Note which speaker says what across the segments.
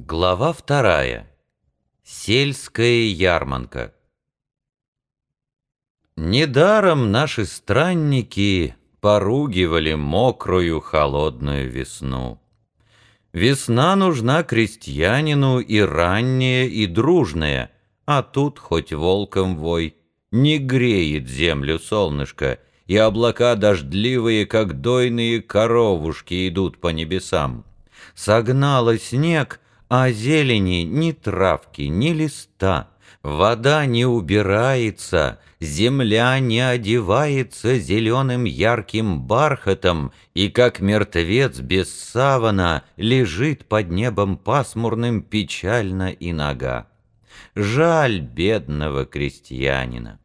Speaker 1: Глава вторая. Сельская ярманка. Недаром наши странники поругивали мокрую холодную весну. Весна нужна крестьянину и ранняя, и дружная, а тут хоть волком вой, не греет землю солнышко, и облака дождливые, как дойные коровушки, идут по небесам. Согнало снег — а зелени ни травки, ни листа, Вода не убирается, земля не одевается Зеленым ярким бархатом, И как мертвец без савана Лежит под небом пасмурным печально и нога. Жаль бедного крестьянина,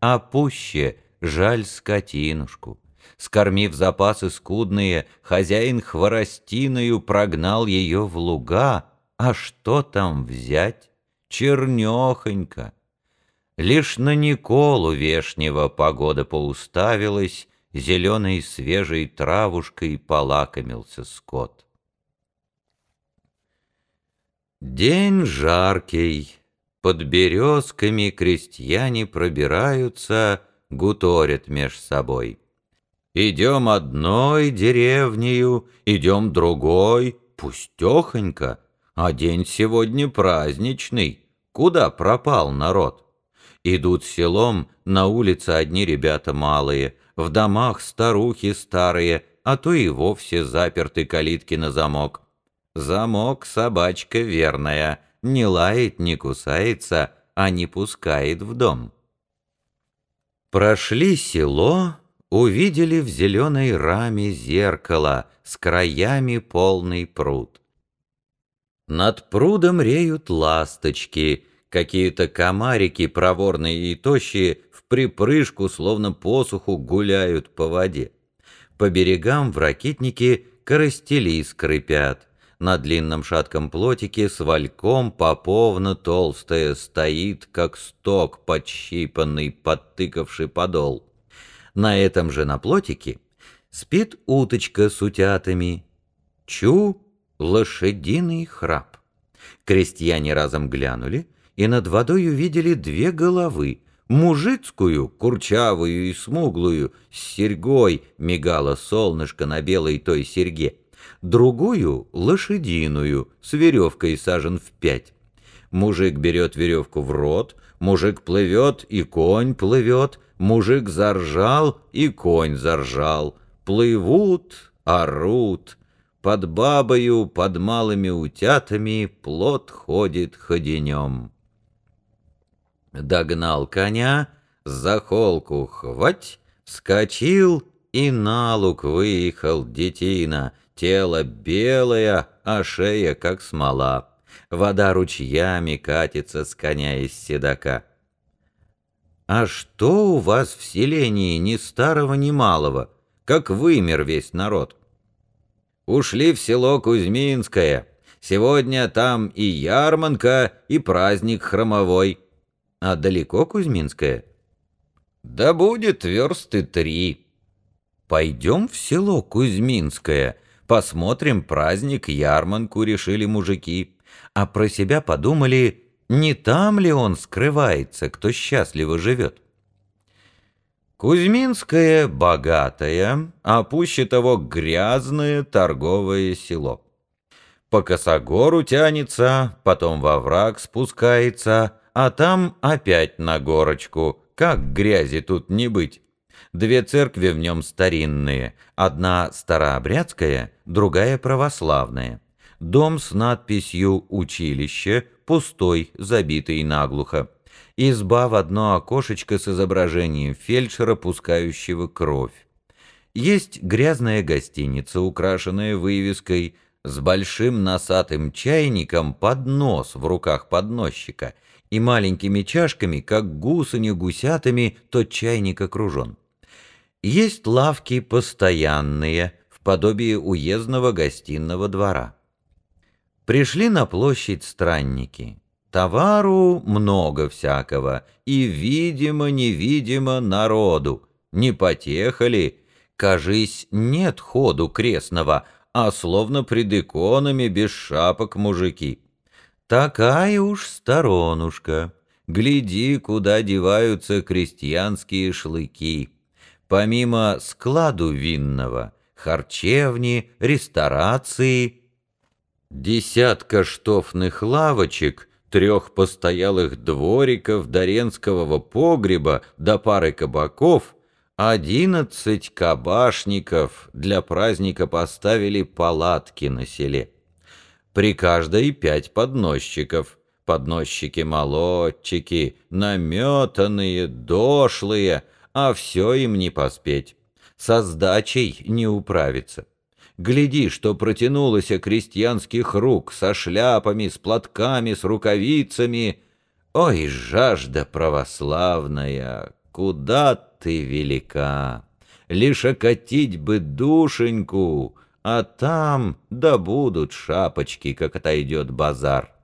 Speaker 1: а пуще жаль скотинушку. Скормив запасы скудные, хозяин хворостиною прогнал ее в луга, а что там взять? Чернехонько. Лишь на Николу вешнего погода поуставилась, Зеленой свежей травушкой полакомился скот. День жаркий, под березками крестьяне пробираются, Гуторят меж собой. Идем одной деревнею, идем другой, Пустехонько, а день сегодня праздничный. Куда пропал народ? Идут селом, на улице одни ребята малые, в домах старухи старые, а то и вовсе заперты калитки на замок. Замок собачка верная, не лает, не кусается, а не пускает в дом. Прошли село, увидели в зеленой раме зеркало с краями полный пруд. Над прудом реют ласточки, какие-то комарики проворные и тощие в припрыжку, словно посуху, гуляют по воде. По берегам в ракитнике коростели скрипят. На длинном шатком плотике с вальком поповна толстая стоит, как сток подщипанный, подтыкавший подол. На этом же на плотике спит уточка с утятами. Чу лошадиный храп. Крестьяне разом глянули и над водой увидели две головы, мужицкую, курчавую и смуглую, с серьгой мигало солнышко на белой той серьге, другую — лошадиную, с веревкой сажен в пять. Мужик берет веревку в рот, мужик плывет, и конь плывет, мужик заржал, и конь заржал. Плывут, орут, под бабою, под малыми утятами плод ходит ходенем. Догнал коня, за холку хвать, вскочил и на луг выехал детина, тело белое, а шея как смола. Вода ручьями катится с коня из седока. «А что у вас в селении ни старого, ни малого, как вымер весь народ?» Ушли в село Кузьминское. Сегодня там и ярманка, и праздник хромовой. А далеко Кузьминское? Да будет версты три. Пойдем в село Кузьминское, посмотрим праздник, ярманку, решили мужики. А про себя подумали, не там ли он скрывается, кто счастливо живет. Кузьминское богатое, а пуще того грязное торговое село. По косогору тянется, потом во враг спускается, а там опять на горочку. Как грязи тут не быть? Две церкви в нем старинные, одна старообрядская, другая православная. Дом с надписью «Училище», пустой, забитый наглухо изба в одно окошечко с изображением фельдшера, пускающего кровь. Есть грязная гостиница, украшенная вывеской, с большим носатым чайником поднос в руках подносчика и маленькими чашками, как гусыни гусятами, тот чайник окружен. Есть лавки постоянные, в подобие уездного гостиного двора. Пришли на площадь странники. Товару много всякого, и, видимо-невидимо, народу. Не потехали, кажись, нет ходу крестного, а словно пред иконами без шапок мужики. Такая уж сторонушка. Гляди, куда деваются крестьянские шлыки. Помимо складу винного, харчевни, ресторации, десятка штофных лавочек, трех постоялых двориков, доренского погреба до пары кабаков, одиннадцать кабашников для праздника поставили палатки на селе. При каждой пять подносчиков — подносчики-молодчики, наметанные, дошлые, а все им не поспеть. Со сдачей не управиться. Гляди, что протянулось крестьянских рук со шляпами, с платками, с рукавицами. Ой, жажда православная, куда ты велика! Лишь окатить бы душеньку, а там да будут шапочки, как отойдет базар.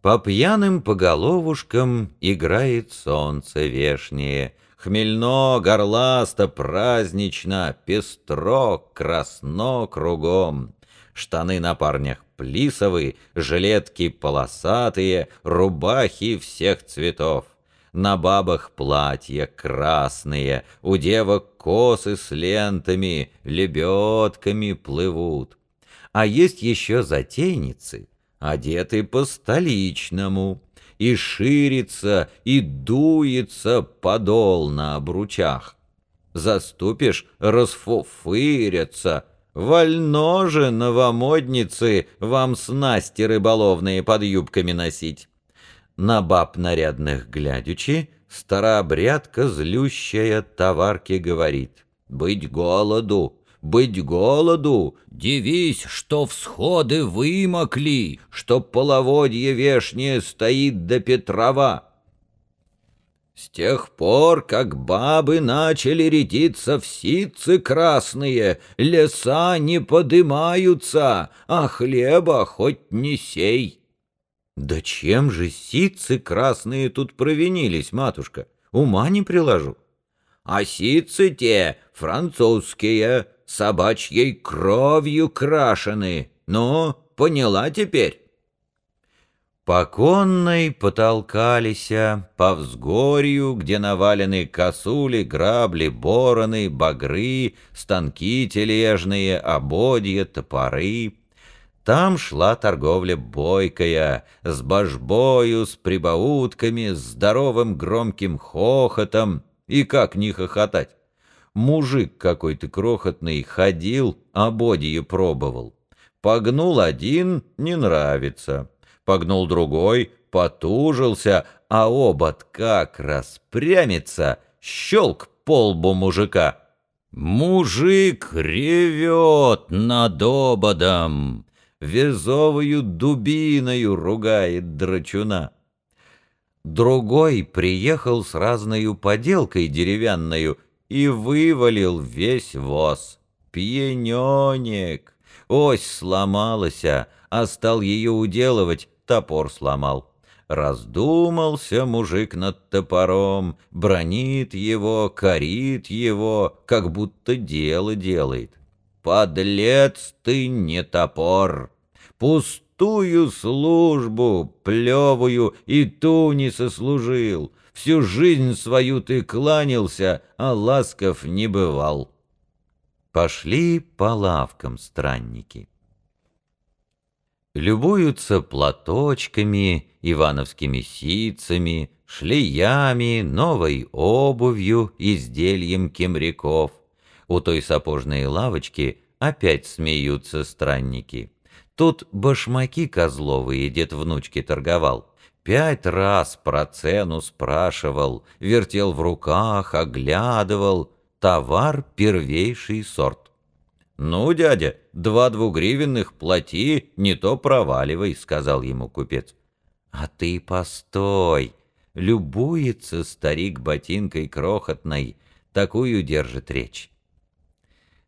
Speaker 1: По пьяным поголовушкам играет солнце вешнее, Хмельно, горласто, празднично, пестро, красно кругом. Штаны на парнях плисовые, жилетки полосатые, рубахи всех цветов. На бабах платья красные, у девок косы с лентами, лебедками плывут. А есть еще затейницы — одеты по-столичному, и ширится, и дуется подол на обручах. Заступишь — расфуфырятся, вольно же, новомодницы, вам снасти рыболовные под юбками носить. На баб нарядных глядячи, старообрядка злющая товарке говорит, «Быть голоду, быть голоду, дивись, что всходы вымокли, что половодье вешнее стоит до Петрова. С тех пор, как бабы начали редиться в ситцы красные, леса не подымаются, а хлеба хоть не сей. Да чем же ситцы красные тут провинились, матушка? Ума не приложу. А ситцы те французские, собачьей кровью крашены. Ну, поняла теперь?» По конной потолкалися, по взгорью, где навалены косули, грабли, бороны, багры, станки тележные, ободья, топоры. Там шла торговля бойкая, с божбою, с прибаутками, с здоровым громким хохотом. И как не хохотать? Мужик какой-то крохотный ходил, ободье пробовал. Погнул один — не нравится. Погнул другой — потужился, а обод как распрямится, щелк полбу мужика. Мужик ревет над ободом, везовую дубиною ругает драчуна. Другой приехал с разною поделкой деревянною и вывалил весь воз. Пьяненек! Ось сломалась, а стал ее уделывать, топор сломал. Раздумался мужик над топором, бронит его, корит его, как будто дело делает. Подлец ты не топор! Пустую службу, плевую, и ту не сослужил — Всю жизнь свою ты кланялся, а ласков не бывал. Пошли по лавкам странники. Любуются платочками, ивановскими ситцами, шлеями, новой обувью, изделием кемряков. У той сапожной лавочки опять смеются странники. Тут башмаки козловые дед внучки торговал. Пять раз про цену спрашивал, вертел в руках, оглядывал. Товар первейший сорт. «Ну, дядя, два двугривенных плати, не то проваливай», — сказал ему купец. «А ты постой!» Любуется старик ботинкой крохотной, такую держит речь.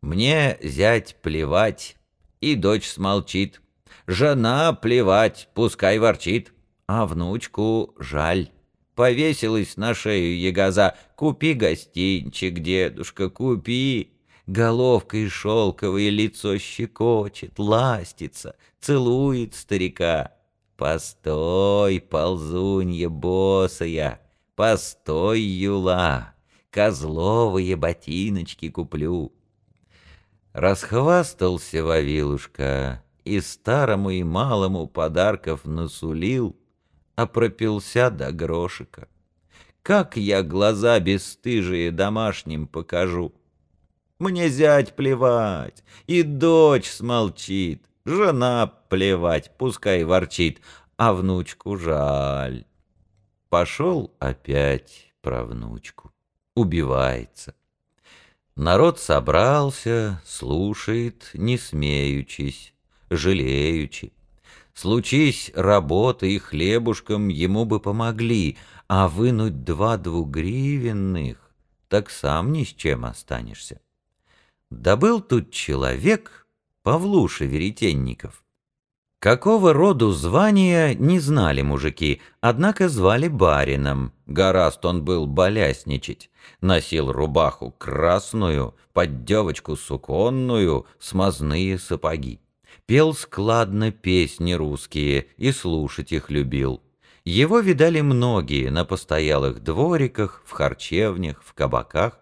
Speaker 1: «Мне зять плевать, и дочь смолчит. Жена плевать, пускай ворчит а внучку жаль. Повесилась на шею ягоза. Купи гостинчик, дедушка, купи. Головкой шелковой лицо щекочет, ластится, целует старика. Постой, ползунья босая, постой, юла, козловые ботиночки куплю. Расхвастался Вавилушка и старому и малому подарков насулил, а пропился до грошика. Как я глаза бесстыжие домашним покажу? Мне зять плевать, и дочь смолчит, жена плевать, пускай ворчит, а внучку жаль. Пошел опять про внучку, убивается. Народ собрался, слушает, не смеючись, жалеючи. Случись работы и хлебушком ему бы помогли, а вынуть два двугривенных, так сам ни с чем останешься. Да был тут человек, Павлуша Веретенников. Какого роду звания не знали мужики, однако звали барином. Гораст он был болясничать. Носил рубаху красную, под девочку суконную, смазные сапоги. Пел складно песни русские и слушать их любил. Его видали многие на постоялых двориках, в харчевнях, в кабаках.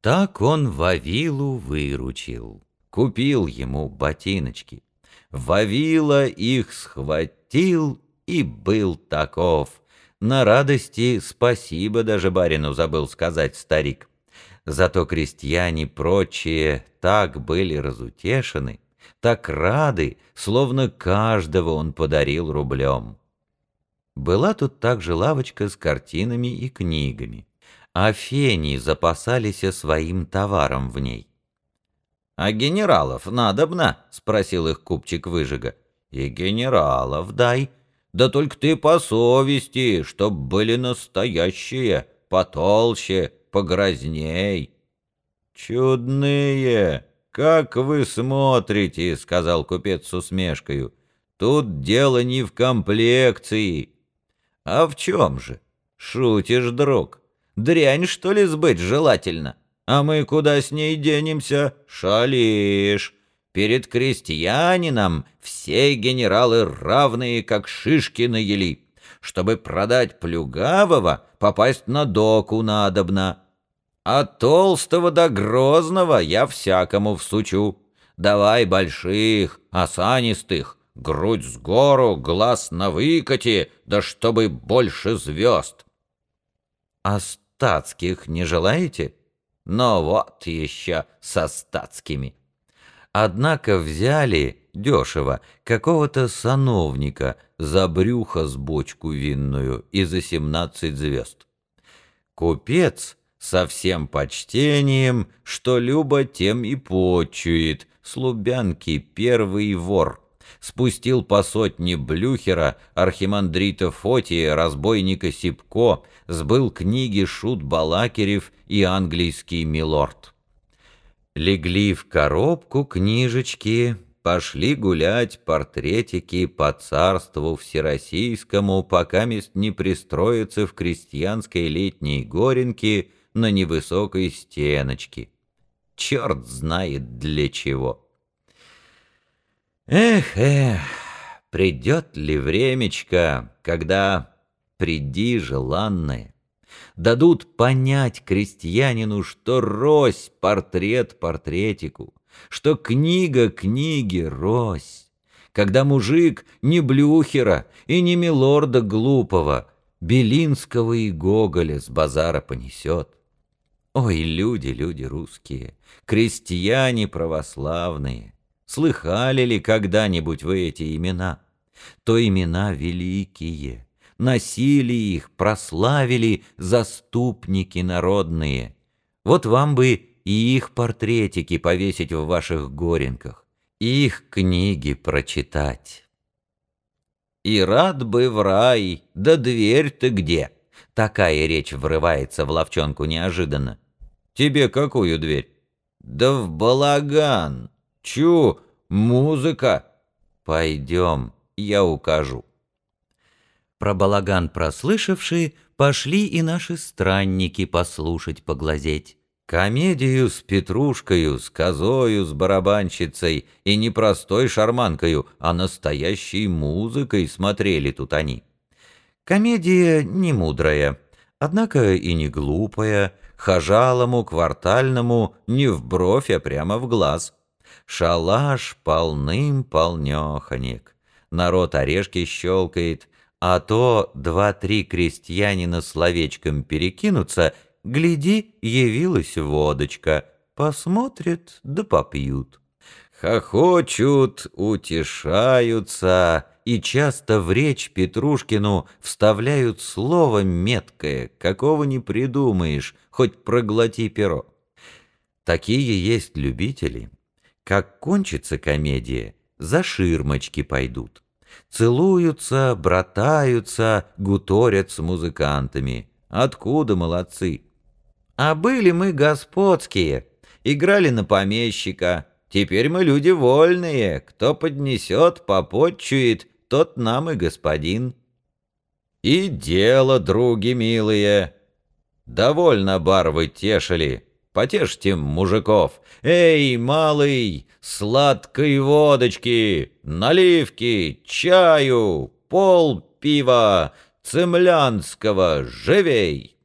Speaker 1: Так он Вавилу выручил, купил ему ботиночки. Вавила их схватил и был таков. На радости спасибо даже барину забыл сказать старик. Зато крестьяне прочие так были разутешены, так рады, словно каждого он подарил рублем. Была тут также лавочка с картинами и книгами а фени запасались своим товаром в ней. «А генералов надобно?» — спросил их купчик выжига. «И генералов дай. Да только ты по совести, чтоб были настоящие, потолще, погрозней». «Чудные! Как вы смотрите!» — сказал купец с усмешкою. «Тут дело не в комплекции». «А в чем же? Шутишь, друг?» Дрянь, что ли, сбыть желательно? А мы куда с ней денемся? Шалишь. Перед крестьянином все генералы равные, как шишки на ели. Чтобы продать плюгавого, попасть на доку надобно. А толстого до грозного я всякому всучу. Давай больших, осанистых, грудь с гору, глаз на выкате, да чтобы больше звезд. А статских не желаете? Но вот еще со статскими. Однако взяли дешево какого-то сановника за брюхо с бочку винную и за семнадцать звезд. Купец со всем почтением, что любо тем и почует, с Лубянки первый вор спустил по сотне Блюхера, архимандрита Фотия, разбойника Сипко, сбыл книги Шут Балакирев и английский милорд. Легли в коробку книжечки, пошли гулять портретики по царству всероссийскому, пока мест не пристроиться в крестьянской летней горенке на невысокой стеночке. Черт знает для чего. Эх, эх, придет ли времечко, когда приди желанное, дадут понять крестьянину, что рось портрет портретику, что книга книги рось, когда мужик не Блюхера и не Милорда глупого, Белинского и Гоголя с базара понесет. Ой, люди, люди русские, крестьяне православные, Слыхали ли когда-нибудь вы эти имена? То имена великие, носили их, прославили заступники народные. Вот вам бы и их портретики повесить в ваших горенках, их книги прочитать. И рад бы в рай, да дверь-то где? Такая речь врывается в ловчонку неожиданно. Тебе какую дверь? Да в балаган. Чу, музыка! Пойдем, я укажу. Про балаган прослышавшие, пошли и наши странники послушать, поглазеть. Комедию с Петрушкою, с козою, с барабанщицей и не простой шарманкою, а настоящей музыкой смотрели тут они. Комедия не мудрая, однако и не глупая, хожалому, квартальному не в бровь, а прямо в глаз. Шалаш полным-полнёхонек. Народ орешки щелкает, а то два-три крестьянина словечком перекинутся, гляди, явилась водочка, посмотрят да попьют. Хохочут, утешаются, и часто в речь Петрушкину вставляют слово меткое, какого не придумаешь, хоть проглоти перо. Такие есть любители. Как кончится комедия, за ширмочки пойдут. Целуются, братаются, гуторят с музыкантами. Откуда молодцы? А были мы господские, играли на помещика. Теперь мы люди вольные, кто поднесет, попотчует, тот нам и господин. И дело, други милые. Довольно бар вы тешили, потешьте мужиков. Эй, малый, сладкой водочки, наливки, чаю, пол пива, цемлянского, живей.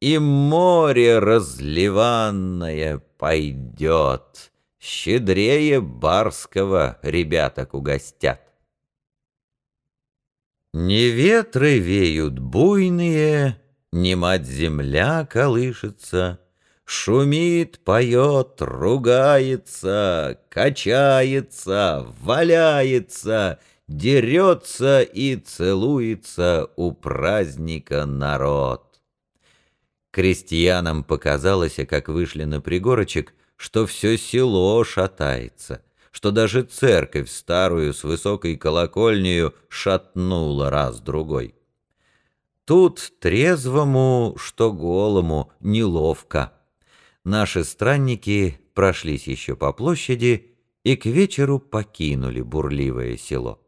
Speaker 1: И море разливанное пойдет, щедрее барского ребяток угостят. Не ветры веют буйные, не мать-земля колышется, Шумит, поет, ругается, качается, валяется, Дерется и целуется у праздника народ. Крестьянам показалось, как вышли на пригорочек, что все село шатается что даже церковь старую с высокой колокольнею шатнула раз-другой. Тут трезвому, что голому, неловко. Наши странники прошлись еще по площади и к вечеру покинули бурливое село.